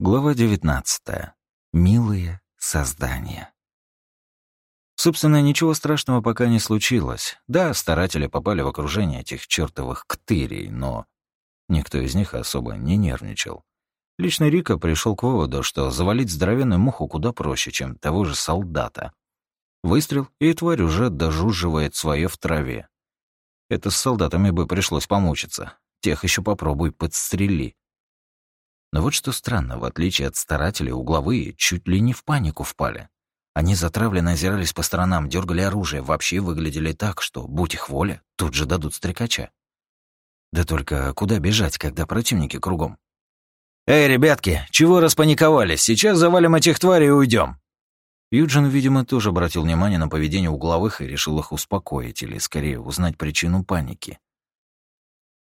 Глава 19. Милые создания. Собственно, ничего страшного пока не случилось. Да, старатели попали в окружение этих чертовых ктырей, но никто из них особо не нервничал. Лично Рика пришел к выводу, что завалить здоровенную муху куда проще, чем того же солдата. Выстрел, и тварь уже дожуживает свое в траве. Это с солдатами бы пришлось помучиться. Тех еще попробуй подстрели. Но вот что странно, в отличие от старателей, угловые чуть ли не в панику впали. Они затравленно озирались по сторонам, дергали оружие, вообще выглядели так, что, будь их воля, тут же дадут стрекача. Да только куда бежать, когда противники кругом? «Эй, ребятки, чего распаниковались? Сейчас завалим этих тварей и уйдем. Юджин, видимо, тоже обратил внимание на поведение угловых и решил их успокоить или, скорее, узнать причину паники.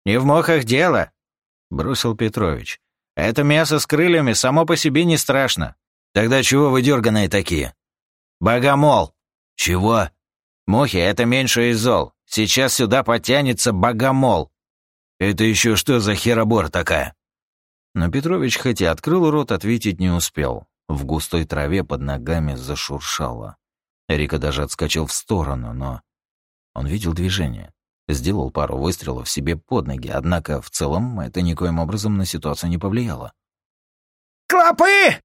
«Не в мохах дело», — бросил Петрович. Это мясо с крыльями само по себе не страшно. Тогда чего вы дерганые такие? Богомол. Чего? Мухи — это меньше из зол. Сейчас сюда потянется богомол. Это еще что за херобор такая? Но Петрович, хотя открыл рот, ответить не успел. В густой траве под ногами зашуршало. Рика даже отскочил в сторону, но он видел движение. Сделал пару выстрелов себе под ноги, однако в целом это никоим образом на ситуацию не повлияло. «Клопы!»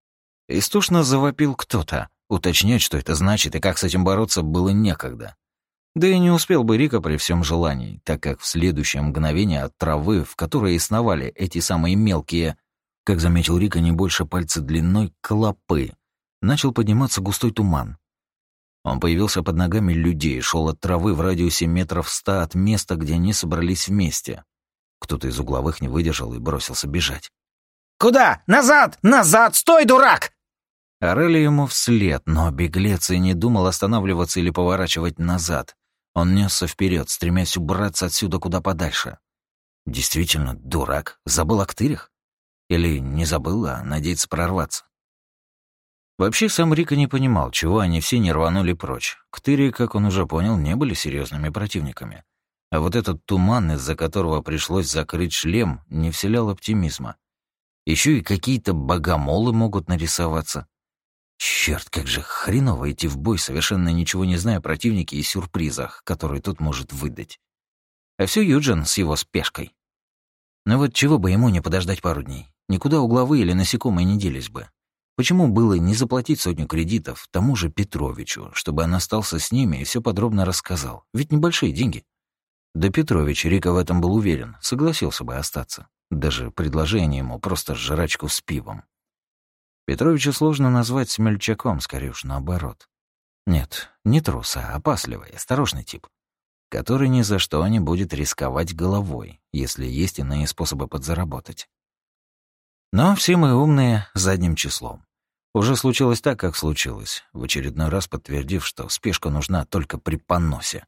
Истошно завопил кто-то. Уточнять, что это значит и как с этим бороться, было некогда. Да и не успел бы Рика при всем желании, так как в следующее мгновение от травы, в которой и сновали эти самые мелкие, как заметил Рика, не больше пальца длиной, клопы, начал подниматься густой туман. Он появился под ногами людей, шел от травы в радиусе метров ста от места, где они собрались вместе. Кто-то из угловых не выдержал и бросился бежать. «Куда? Назад! Назад! Стой, дурак!» Орали ему вслед, но беглец и не думал останавливаться или поворачивать назад. Он несся вперед, стремясь убраться отсюда куда подальше. Действительно, дурак. Забыл о ктырях? Или не забыл, а надеется прорваться? Вообще, сам Рика не понимал, чего они все не рванули прочь. Ктыри, как он уже понял, не были серьезными противниками. А вот этот туман, из-за которого пришлось закрыть шлем, не вселял оптимизма. Еще и какие-то богомолы могут нарисоваться. Черт, как же хреново идти в бой, совершенно ничего не зная о противнике и сюрпризах, которые тут может выдать. А все Юджин с его спешкой. Но вот чего бы ему не подождать пару дней? Никуда угловые или насекомые не делись бы. Почему было не заплатить сотню кредитов тому же Петровичу, чтобы он остался с ними и все подробно рассказал? Ведь небольшие деньги. Да Петрович, Рика в этом был уверен, согласился бы остаться. Даже предложение ему просто жрачку с пивом. Петровича сложно назвать смельчаком, скорее уж наоборот. Нет, не трус, а опасливый, осторожный тип, который ни за что не будет рисковать головой, если есть иные способы подзаработать. Но все мы умные задним числом. Уже случилось так, как случилось, в очередной раз подтвердив, что спешка нужна только при поносе.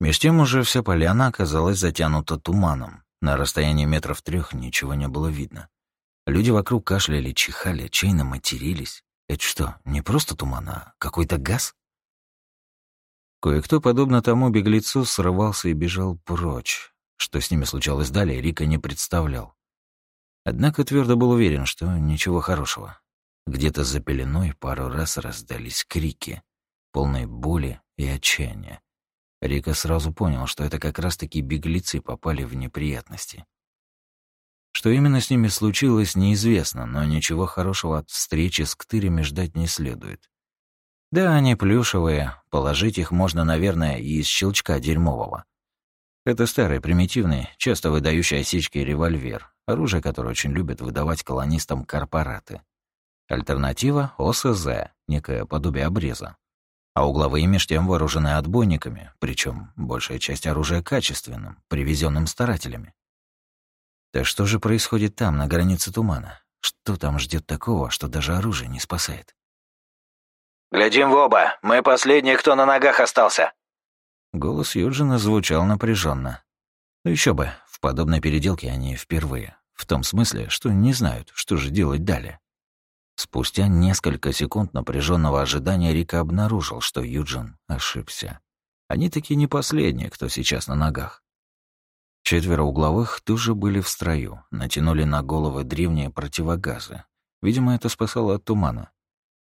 Меж тем уже вся поляна оказалась затянута туманом. На расстоянии метров трех ничего не было видно. Люди вокруг кашляли, чихали, чайно матерились. Это что, не просто туман, а какой-то газ? Кое-кто, подобно тому беглецу, срывался и бежал прочь. Что с ними случалось далее, Рика не представлял. Однако твердо был уверен, что ничего хорошего. Где-то за пеленой пару раз раздались крики, полные боли и отчаяния. Рика сразу понял, что это как раз-таки беглецы попали в неприятности. Что именно с ними случилось, неизвестно, но ничего хорошего от встречи с ктырями ждать не следует. Да, они плюшевые, положить их можно, наверное, и из щелчка дерьмового. Это старый, примитивный, часто выдающий осечки револьвер, оружие, которое очень любят выдавать колонистам корпораты. Альтернатива — ОСЗ, некое подобие обреза. А угловые меж тем вооружены отбойниками, причем большая часть оружия качественным, привезенным старателями. Да что же происходит там, на границе тумана? Что там ждет такого, что даже оружие не спасает? «Глядим в оба! Мы последние, кто на ногах остался!» Голос Юджина звучал напряженно. Ну еще бы, в подобной переделке они впервые. В том смысле, что не знают, что же делать далее. Спустя несколько секунд напряженного ожидания Рика обнаружил, что Юджин ошибся. Они таки не последние, кто сейчас на ногах. Четверо угловых тоже были в строю, натянули на головы древние противогазы. Видимо, это спасало от тумана.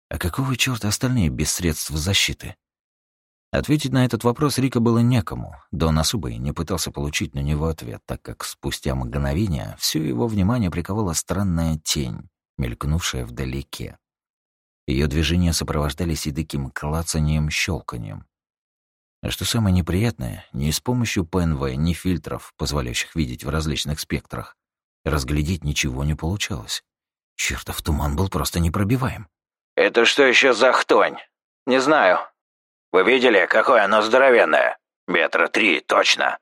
А какого чёрта остальные без средств защиты? Ответить на этот вопрос Рика было некому, да он особо и не пытался получить на него ответ, так как спустя мгновение все его внимание приковала странная тень, мелькнувшая вдалеке. Ее движения сопровождались едким клацанием, щелканием. А что самое неприятное, ни с помощью ПНВ, ни фильтров, позволяющих видеть в различных спектрах, разглядеть ничего не получалось. Чертов туман был просто непробиваем. «Это что еще за хтонь? Не знаю. Вы видели, какое оно здоровенное? Метра три, точно!»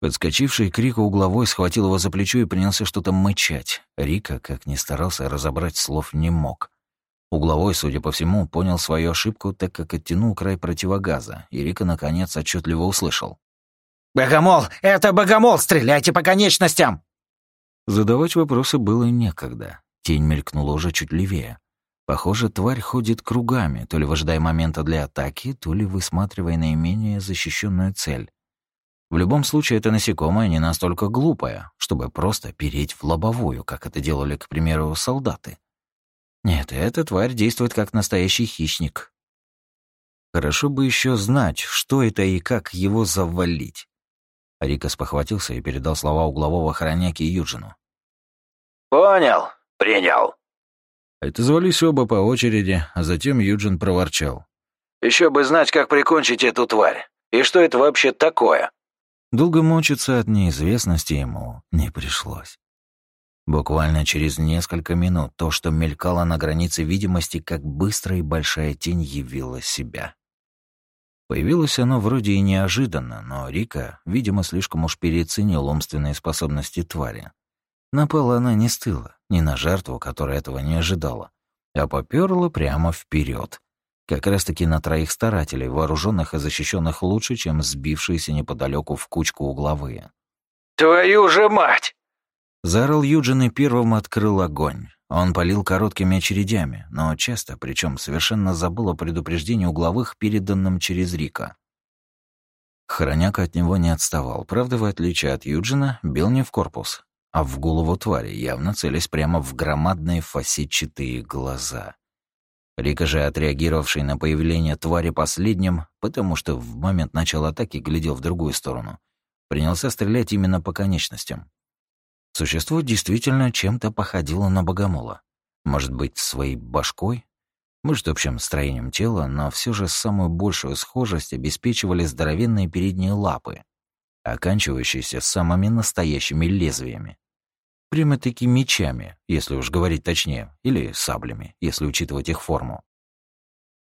Подскочивший к Рику угловой схватил его за плечо и принялся что-то мычать. Рика, как ни старался, разобрать слов не мог. Угловой, судя по всему, понял свою ошибку, так как оттянул край противогаза, и Рика, наконец, отчетливо услышал. «Богомол! Это богомол! Стреляйте по конечностям!» Задавать вопросы было некогда. Тень мелькнула уже чуть левее. Похоже, тварь ходит кругами, то ли выжидая момента для атаки, то ли высматривая наименее защищенную цель. В любом случае, это насекомое не настолько глупое, чтобы просто переть в лобовую, как это делали, к примеру, солдаты. Нет, эта тварь действует как настоящий хищник. Хорошо бы еще знать, что это и как его завалить. Рика спохватился и передал слова углового охраняки Юджину. «Понял, принял». Это звались оба по очереди, а затем Юджин проворчал. «Еще бы знать, как прикончить эту тварь. И что это вообще такое?» Долго мучиться от неизвестности ему не пришлось. Буквально через несколько минут то, что мелькало на границе видимости, как быстрая и большая тень явила себя. Появилось оно вроде и неожиданно, но Рика, видимо, слишком уж переоценил умственные способности твари. Напала она не с тыла, не на жертву, которая этого не ожидала, а поперла прямо вперед, как раз-таки на троих старателей, вооруженных и защищенных лучше, чем сбившиеся неподалеку в кучку угловые. «Твою же мать!» Заорал Юджин и первым открыл огонь. Он полил короткими очередями, но часто, причем совершенно забыл о предупреждении угловых, переданном через Рика. Хроняк от него не отставал, правда, в отличие от Юджина, бил не в корпус, а в голову твари, явно целясь прямо в громадные фасетчатые глаза. Рика же, отреагировавший на появление твари последним, потому что в момент начала атаки глядел в другую сторону, принялся стрелять именно по конечностям. Существо действительно чем-то походило на богомола. Может быть, своей башкой? Может, общим строением тела, но все же самую большую схожесть обеспечивали здоровенные передние лапы, оканчивающиеся самыми настоящими лезвиями. Прямо-таки мечами, если уж говорить точнее, или саблями, если учитывать их форму.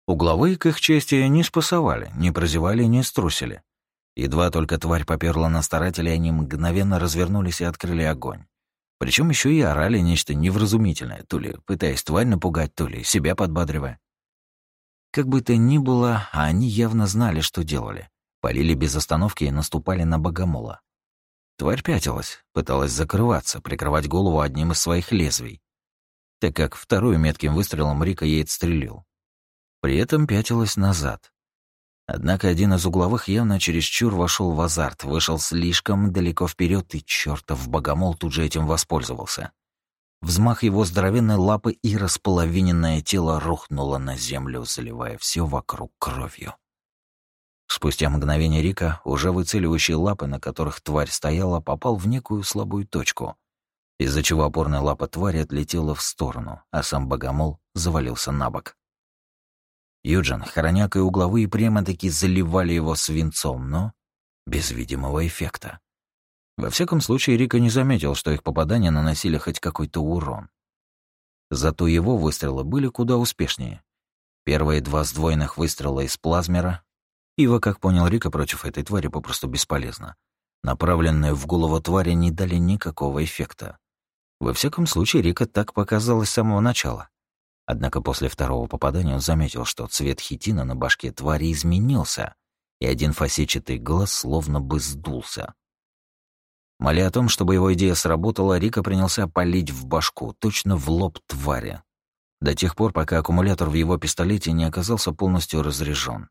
Угловые, к их чести, не спасовали, не прозевали, не струсили. Едва только тварь поперла на старателей, они мгновенно развернулись и открыли огонь. Причем еще и орали нечто невразумительное, то ли пытаясь тварь напугать, то ли себя подбадривая. Как бы то ни было, а они явно знали, что делали. Полили без остановки и наступали на богомола. Тварь пятилась, пыталась закрываться, прикрывать голову одним из своих лезвий, так как вторую метким выстрелом Рика ей отстрелил. При этом пятилась назад, Однако один из угловых явно чересчур вошел в азарт, вышел слишком далеко вперед, и чертов богомол тут же этим воспользовался. Взмах его здоровенной лапы и располовиненное тело рухнуло на землю, заливая все вокруг кровью. Спустя мгновение Рика, уже выцеливающий лапы, на которых тварь стояла, попал в некую слабую точку, из-за чего опорная лапа твари отлетела в сторону, а сам богомол завалился на бок. Юджин, Хороняк и угловые прямо-таки заливали его свинцом, но без видимого эффекта. Во всяком случае, Рика не заметил, что их попадания наносили хоть какой-то урон. Зато его выстрелы были куда успешнее. Первые два сдвоенных выстрела из плазмера. Ива, как понял Рика, против этой твари попросту бесполезно. Направленные в голову твари не дали никакого эффекта. Во всяком случае, Рика так показалось с самого начала. Однако после второго попадания он заметил, что цвет хитина на башке твари изменился, и один фасетчатый глаз словно бы сдулся. Моля о том, чтобы его идея сработала, Рика принялся палить в башку, точно в лоб твари. До тех пор, пока аккумулятор в его пистолете не оказался полностью разряжен.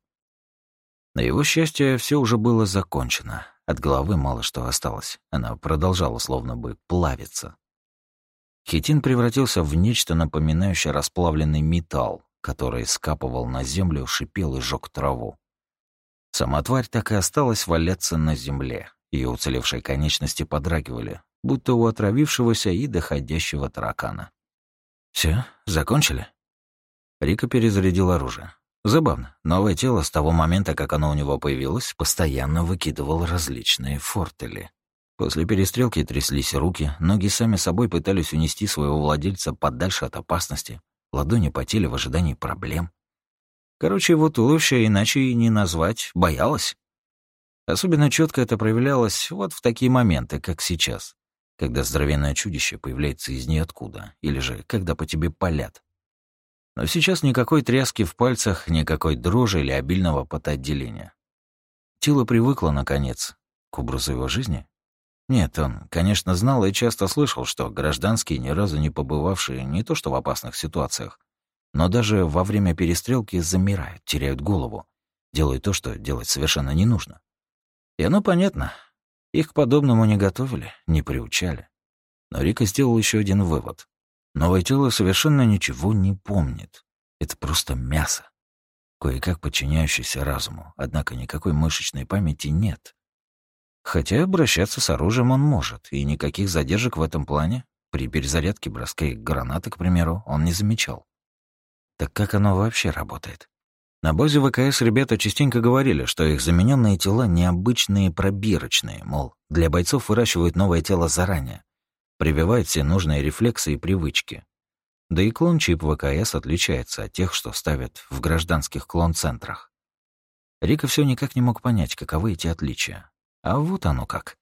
На его счастье, все уже было закончено. От головы мало что осталось. Она продолжала словно бы плавиться. Хитин превратился в нечто напоминающее расплавленный металл, который скапывал на землю, шипел и жёг траву. Сама тварь так и осталась валяться на земле. Ее уцелевшие конечности подрагивали, будто у отравившегося и доходящего таракана. Все, закончили?» Рика перезарядил оружие. Забавно. Новое тело с того момента, как оно у него появилось, постоянно выкидывало различные фортели. После перестрелки тряслись руки, ноги сами собой пытались унести своего владельца подальше от опасности, ладони потели в ожидании проблем. Короче, его туловище иначе и не назвать, боялась. Особенно четко это проявлялось вот в такие моменты, как сейчас, когда здоровенное чудище появляется из ниоткуда, или же когда по тебе палят. Но сейчас никакой тряски в пальцах, никакой дрожи или обильного потоотделения. Тело привыкло, наконец, к образу его жизни. Нет, он, конечно, знал и часто слышал, что гражданские, ни разу не побывавшие не то что в опасных ситуациях, но даже во время перестрелки замирают, теряют голову, делают то, что делать совершенно не нужно. И оно понятно. Их к подобному не готовили, не приучали. Но Рика сделал еще один вывод. Новое тело совершенно ничего не помнит. Это просто мясо. Кое-как подчиняющееся разуму, однако никакой мышечной памяти нет. Хотя обращаться с оружием он может, и никаких задержек в этом плане, при перезарядке броска гранаты, к примеру, он не замечал. Так как оно вообще работает? На базе ВКС ребята частенько говорили, что их замененные тела необычные пробирочные, мол, для бойцов выращивают новое тело заранее, прививает все нужные рефлексы и привычки. Да и клон-чип ВКС отличается от тех, что ставят в гражданских клон-центрах. Рика все никак не мог понять, каковы эти отличия. А вот оно как.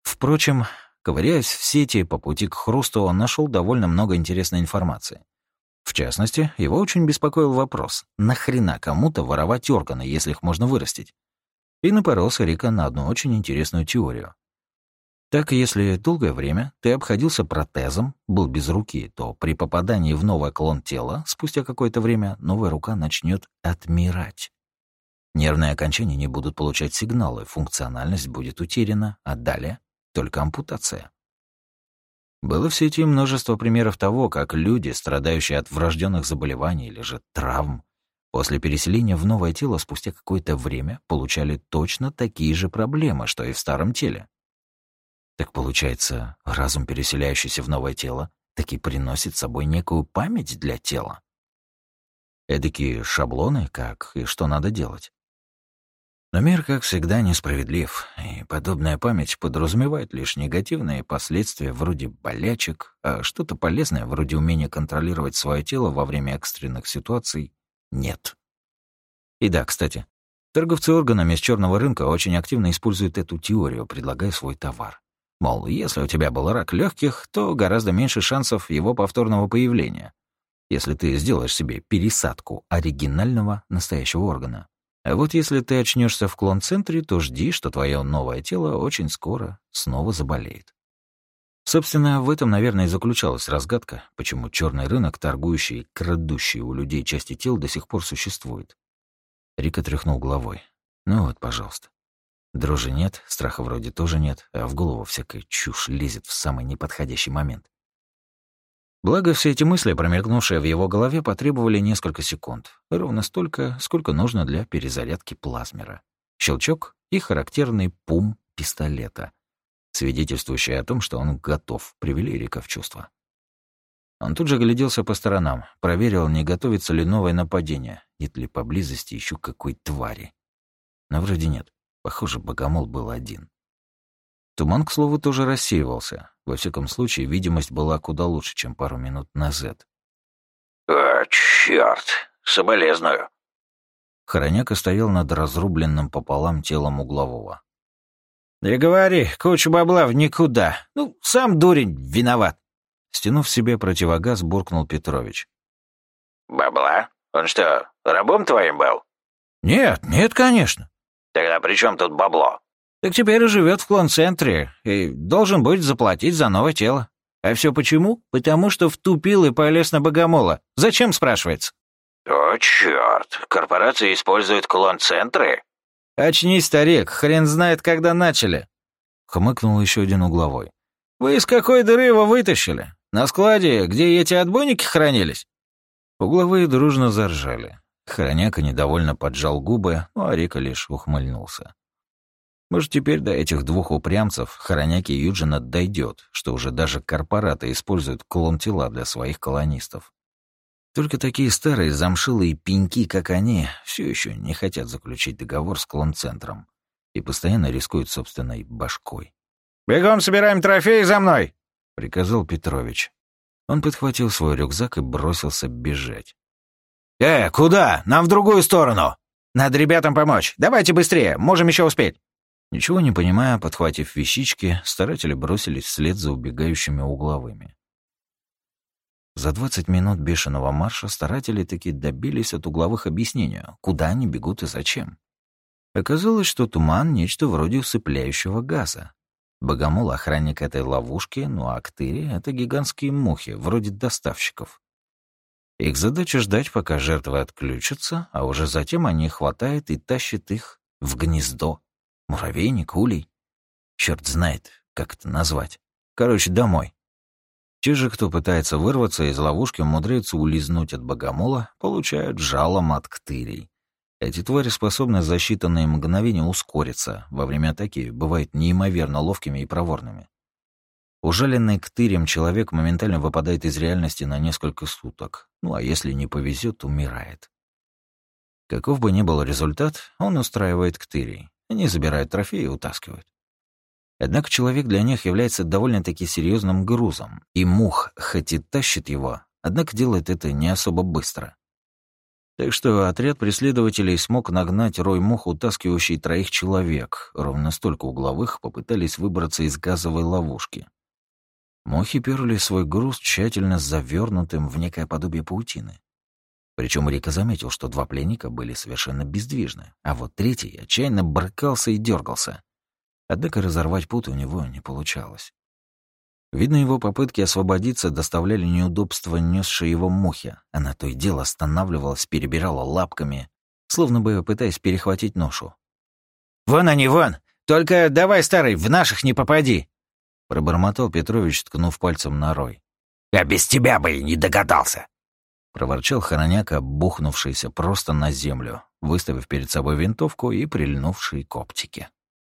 Впрочем, ковыряясь в сети по пути к хрусту, он нашел довольно много интересной информации. В частности, его очень беспокоил вопрос, нахрена кому-то воровать органы, если их можно вырастить? И напоролся Рика на одну очень интересную теорию. Так, если долгое время ты обходился протезом, был без руки, то при попадании в новый клон тела, спустя какое-то время новая рука начнет отмирать. Нервные окончания не будут получать сигналы, функциональность будет утеряна, а далее только ампутация. Было в сети множество примеров того, как люди, страдающие от врожденных заболеваний или же травм, после переселения в новое тело спустя какое-то время получали точно такие же проблемы, что и в старом теле. Так получается, разум, переселяющийся в новое тело, таки приносит с собой некую память для тела. Эдакие шаблоны, как и что надо делать. Но мир, как всегда, несправедлив, и подобная память подразумевает лишь негативные последствия вроде болячек, а что-то полезное вроде умения контролировать свое тело во время экстренных ситуаций нет. И да, кстати, торговцы органами с черного рынка очень активно используют эту теорию, предлагая свой товар. Мол, если у тебя был рак легких, то гораздо меньше шансов его повторного появления, если ты сделаешь себе пересадку оригинального настоящего органа. А вот если ты очнешься в клон-центре, то жди, что твое новое тело очень скоро снова заболеет. Собственно, в этом, наверное, и заключалась разгадка, почему черный рынок, торгующий, крадущий у людей части тел, до сих пор существует. Рика тряхнул головой. Ну вот, пожалуйста. Дрожи нет, страха вроде тоже нет, а в голову всякая чушь лезет в самый неподходящий момент. Благо, все эти мысли, промелькнувшие в его голове, потребовали несколько секунд. Ровно столько, сколько нужно для перезарядки плазмера. Щелчок и характерный пум пистолета, свидетельствующий о том, что он готов, привели Рика в чувство. Он тут же гляделся по сторонам, проверил, не готовится ли новое нападение, нет ли поблизости еще какой твари. Но вроде нет. Похоже, богомол был один. Туман, к слову, тоже рассеивался. Во всяком случае, видимость была куда лучше, чем пару минут назад. «О, чёрт! Соболезную!» Хороняка стоял над разрубленным пополам телом углового. «Да говори, куча бабла в никуда. Ну, сам дурень виноват!» Стянув себе противогаз, буркнул Петрович. «Бабла? Он что, рабом твоим был?» «Нет, нет, конечно. Тогда при чем тут бабло? Так теперь и живет в клон-центре и должен будет заплатить за новое тело. А все почему? Потому что втупил и полез на богомола. Зачем, спрашивается? О, черт, корпорация использует клон-центры? «Очнись, старик, хрен знает, когда начали!» Хмыкнул еще один угловой. «Вы из какой дыры его вытащили? На складе, где эти отбойники хранились?» Угловые дружно заржали. Хороняка недовольно поджал губы, ну а Рика лишь ухмыльнулся. Может, теперь до этих двух упрямцев, Хороняки Юджина, дойдет, что уже даже корпораты используют клон-тела для своих колонистов. Только такие старые замшилые пеньки, как они, все еще не хотят заключить договор с клон-центром и постоянно рискуют собственной башкой. «Бегом собираем трофеи за мной!» — приказал Петрович. Он подхватил свой рюкзак и бросился бежать. «Э, куда? Нам в другую сторону! Надо ребятам помочь. Давайте быстрее, можем еще успеть!» Ничего не понимая, подхватив вещички, старатели бросились вслед за убегающими угловыми. За 20 минут бешеного марша старатели таки добились от угловых объяснений, куда они бегут и зачем. Оказалось, что туман — нечто вроде усыпляющего газа. Богомол — охранник этой ловушки, ну а Ктыри — это гигантские мухи, вроде доставщиков. Их задача ждать, пока жертвы отключатся, а уже затем они хватают и тащат их в гнездо. Муравейник, улей. Черт знает, как это назвать. Короче, домой. Те же, кто пытается вырваться из ловушки, умудряются улизнуть от богомола, получают жалом от ктырей. Эти твари способны за считанные мгновения ускориться, во время атаки бывают неимоверно ловкими и проворными. Ужаленный ктырем человек моментально выпадает из реальности на несколько суток, ну а если не повезет, умирает. Каков бы ни был результат, он устраивает ктырей. Они забирают трофеи и утаскивают. Однако человек для них является довольно-таки серьезным грузом, и мух хоть и тащит его, однако делает это не особо быстро. Так что отряд преследователей смог нагнать рой мух, утаскивающий троих человек. Ровно столько угловых попытались выбраться из газовой ловушки. Мухи перли свой груз тщательно завернутым в некое подобие паутины. Причем Рика заметил, что два пленника были совершенно бездвижны, а вот третий отчаянно брыкался и дергался. Однако разорвать пут у него не получалось. Видно, его попытки освободиться доставляли неудобства несшей его мухе. Она то и дело останавливалась, перебирала лапками, словно бы пытаясь перехватить ношу. «Вон они, вон! Только давай, старый, в наших не попади!» Пробормотал Петрович, ткнув пальцем на рой. «Я без тебя бы и не догадался!» Проворчал Хороняка, бухнувшийся просто на землю, выставив перед собой винтовку и прильнувший к оптике.